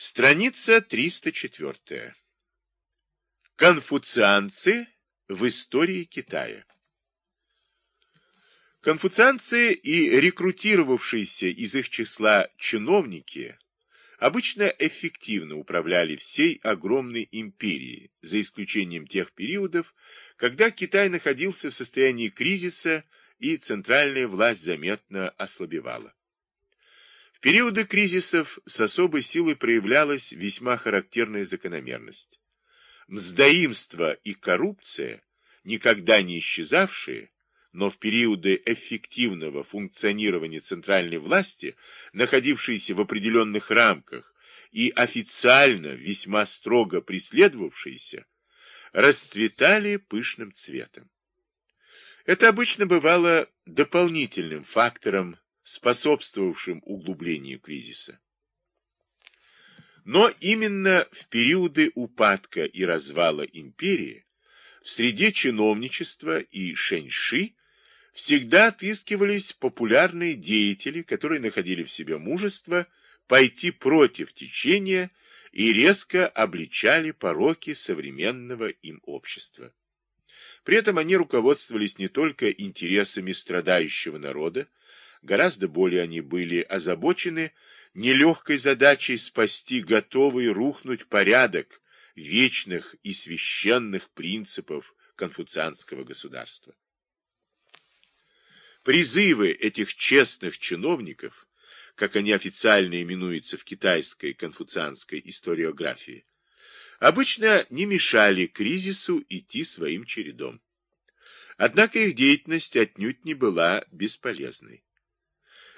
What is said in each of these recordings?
Страница 304. Конфуцианцы в истории Китая. Конфуцианцы и рекрутировавшиеся из их числа чиновники обычно эффективно управляли всей огромной империей, за исключением тех периодов, когда Китай находился в состоянии кризиса и центральная власть заметно ослабевала. В периоды кризисов с особой силой проявлялась весьма характерная закономерность. Мздоимство и коррупция, никогда не исчезавшие, но в периоды эффективного функционирования центральной власти, находившиеся в определенных рамках и официально весьма строго преследовавшиеся, расцветали пышным цветом. Это обычно бывало дополнительным фактором способствовавшим углублению кризиса. Но именно в периоды упадка и развала империи в среде чиновничества и шэньши всегда отыскивались популярные деятели, которые находили в себе мужество пойти против течения и резко обличали пороки современного им общества. При этом они руководствовались не только интересами страдающего народа, Гораздо более они были озабочены нелегкой задачей спасти готовый рухнуть порядок вечных и священных принципов конфуцианского государства. Призывы этих честных чиновников, как они официально именуются в китайской конфуцианской историографии, обычно не мешали кризису идти своим чередом. Однако их деятельность отнюдь не была бесполезной.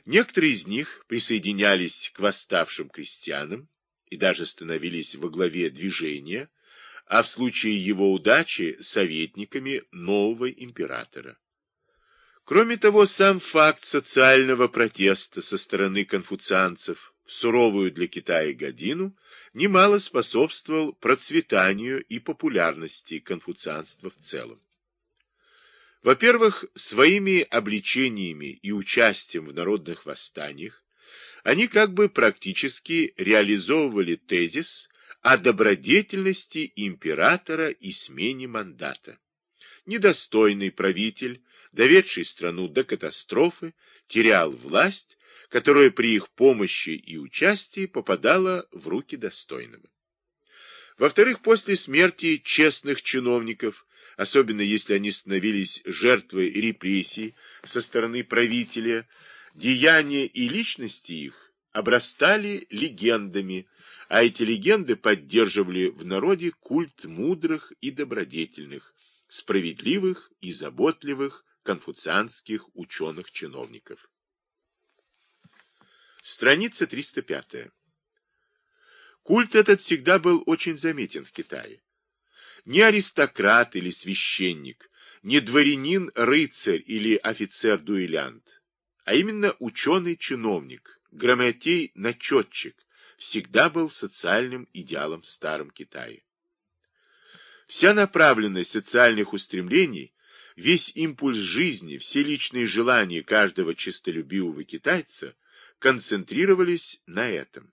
Некоторые из них присоединялись к восставшим крестьянам и даже становились во главе движения, а в случае его удачи советниками нового императора. Кроме того, сам факт социального протеста со стороны конфуцианцев в суровую для Китая годину немало способствовал процветанию и популярности конфуцианства в целом. Во-первых, своими обличениями и участием в народных восстаниях они как бы практически реализовывали тезис о добродетельности императора и смене мандата. Недостойный правитель, доведший страну до катастрофы, терял власть, которая при их помощи и участии попадала в руки достойного. Во-вторых, после смерти честных чиновников особенно если они становились жертвой репрессий со стороны правителя, деяния и личности их обрастали легендами, а эти легенды поддерживали в народе культ мудрых и добродетельных, справедливых и заботливых конфуцианских ученых-чиновников. Страница 305. Культ этот всегда был очень заметен в Китае не аристократ или священник, не дворянин-рыцарь или офицер-дуэлянт, а именно ученый-чиновник, грамотей-начетчик, всегда был социальным идеалом в Старом Китае. Вся направленность социальных устремлений, весь импульс жизни, все личные желания каждого честолюбивого китайца концентрировались на этом.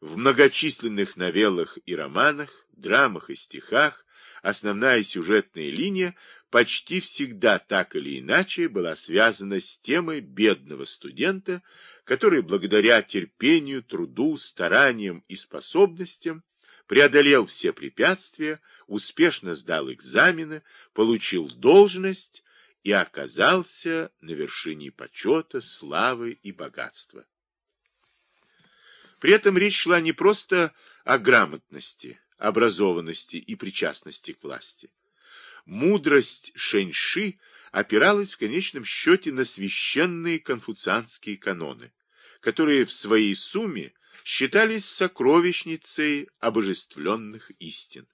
В многочисленных новеллах и романах драмах и стихах основная сюжетная линия почти всегда так или иначе была связана с темой бедного студента, который благодаря терпению, труду, стараниям и способностям преодолел все препятствия, успешно сдал экзамены, получил должность и оказался на вершине почета, славы и богатства. При этом речь шла не просто о грамотности, образованности и причастности к власти. Мудрость Шэньши опиралась в конечном счете на священные конфуцианские каноны, которые в своей сумме считались сокровищницей обожествленных истин.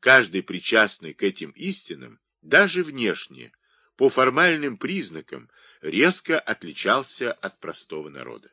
Каждый причастный к этим истинам, даже внешне, по формальным признакам, резко отличался от простого народа.